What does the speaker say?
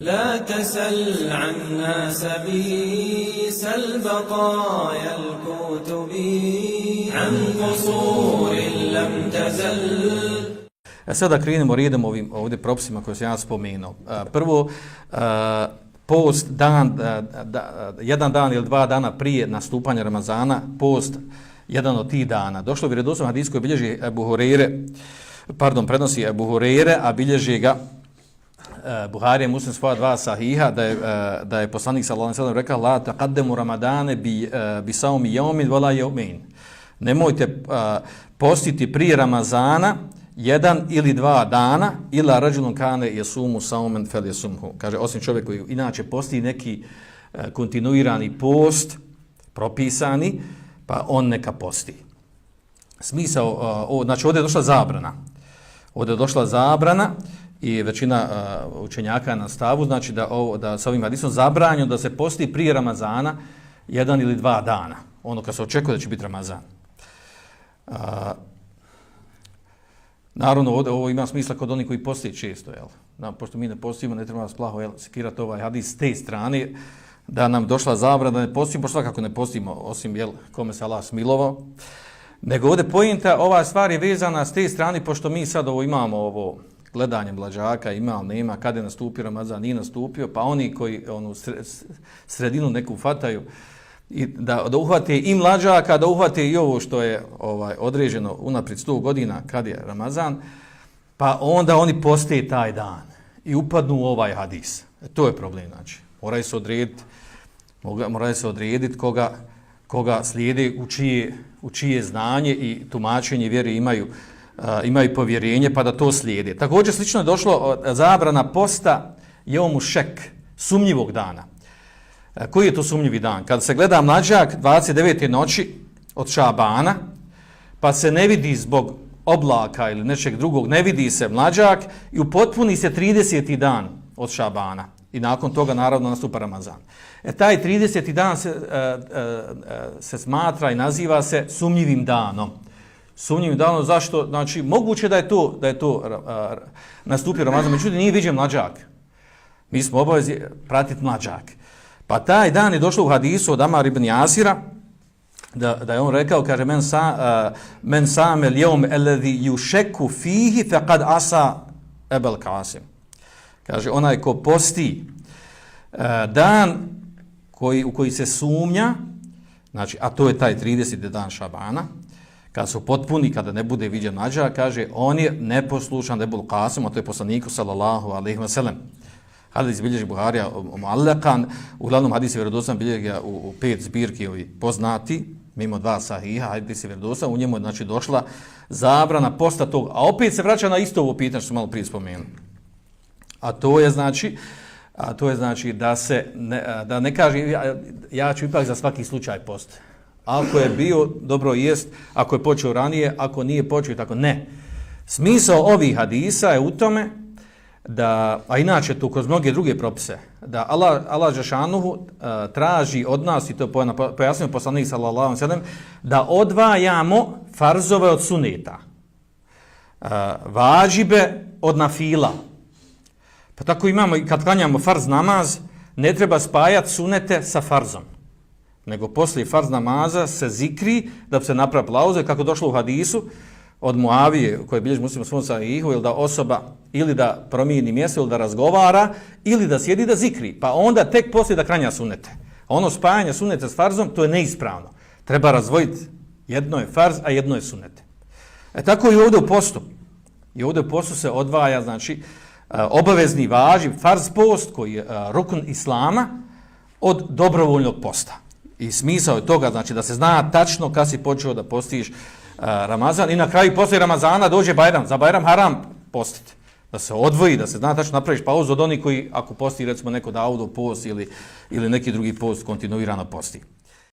لا تسل عنا سبيس البقايا الكتب عن قصور لم تزل E sada krenemo redom ovim ovdje propisima koje sam ja spomenuo. E, prvo, e, post dan, e, da, jedan dan ili dva dana prije nastupanja Ramazana, post jedan od tih dana. Došlo bi redosno hadijsko bilježi Ebu Horeire, pardon, prenosi Ebu Horeire, a bilježi ga Eh, Buharije muslim svoja dva sahiha da je, eh, da je poslanik sallallahu alejhi ve sellem rekao la taqaddamu ramadane bi eh, bi saumi yawmin wala yawmin. Nemojte postiti prije ramazana jedan ili dva dana ila rajulun kana yasumu sauman falyasumhu kaže osim čovjek koji inače posti neki kontinuirani post propisani pa on neka posti. Smisao o, znači ovdje je došla zabrana. Ovdje je došla zabrana i većina uh, učenjaka na stavu znači da ovo da sa ovim hadisom zabranjeno da se posti prije Ramazana jedan ili dva dana ono kad se očekuje da će biti Ramazan. Uh, Naravno, ovdje, ovo ima smisla kod onih koji posti često, jel? Da, pošto mi ne postimo, ne treba nas plaho jel, sekirati ovaj hadis s te strane, da nam došla zabrana da ne postimo, pošto svakako ne postimo, osim jel, kome se Allah smilovao. Nego ovdje pojenta, ova stvar je vezana s te strane, pošto mi sad ovo imamo ovo gledanje blađaka, ima ali nema, kada je nastupio Ramazan, nije nastupio, pa oni koji onu sredinu neku fataju, i da, da uhvate i mlađaka, da uhvate i ovo što je ovaj određeno unaprijed 100 godina kad je Ramazan, pa onda oni poste taj dan i upadnu u ovaj hadis. E, to je problem, znači. Moraju se odrediti, moraju se odrediti koga, koga slijede, u čije, u čije znanje i tumačenje vjere imaju, imaju povjerenje, pa da to slijede. Također slično je došlo zabrana posta je šek, sumnjivog dana. Koji je to sumnjivi dan? Kada se gleda mlađak 29. noći od Šabana, pa se ne vidi zbog oblaka ili nečeg drugog, ne vidi se mlađak i upotpuni se 30. dan od Šabana. I nakon toga naravno nastupa Ramazan. E taj 30. dan se, e, e, e, se smatra i naziva se sumnjivim danom. Sumnjivim danom zašto? Znači, moguće da je to, da je to nastupio Ramazan, međutim nije viđen mlađak. Mi smo obavezi pratiti mlađak. Pa taj dan je došlo u hadisu od Amar ibn Jasira, da, da je on rekao, kaže, men, sa, uh, men same lijom eledhi jušeku fihi faqad asa ebel kasim. Kaže, onaj ko posti uh, dan koji, u koji se sumnja, znači, a to je taj 30. dan Šabana, kada su potpuni, kada ne bude viđen nađa, kaže, on je neposlušan Ebul Qasim, a to je poslaniku, sallallahu alaihi wa sallam hadis bilježi Buharija muallakan, uglavnom hadis je vjerodostan bilježi u, u pet zbirki ovi poznati, mimo dva sahiha, hadis je vjerodostan, u njemu je znači, došla zabrana posta tog, a opet se vraća na isto ovo pitanje što smo malo prije spomenuli. A to je znači, a to je znači da se ne, da ne kaže ja, ja ću ipak za svaki slučaj post. Ako je bio dobro jest, ako je počeo ranije, ako nije počeo tako ne. Smisao ovih hadisa je u tome da, a inače tu kroz mnoge druge propise, da Allah, Allah Žešanuhu uh, e, traži od nas, i to je pojasnio poslanik sallallahu sallam, da odvajamo farzove od suneta, uh, važibe od nafila. Pa tako imamo, kad klanjamo farz namaz, ne treba spajati sunete sa farzom. Nego poslije farz namaza se zikri da bi se napravi plauze, kako došlo u hadisu, od Muavije, koje bilježi muslim svom sahihu, ili da osoba ili da promijeni mjesto, ili da razgovara, ili da sjedi da zikri. Pa onda tek poslije da kranja sunete. A ono spajanje sunete s farzom, to je neispravno. Treba razvojiti. Jedno je farz, a jedno je sunete. E tako i ovdje u postu. I ovdje u postu se odvaja, znači, e, obavezni važi farz post, koji je e, rukun islama, od dobrovoljnog posta. I smisao je toga, znači, da se zna tačno kad si počeo da postiš uh, Ramazan i na kraju posle Ramazana dođe Bajram. Za Bajram haram postiti. Da se odvoji, da se zna tačno napraviš pauzu od onih koji ako posti recimo neko da auto post ili, ili neki drugi post kontinuirano posti.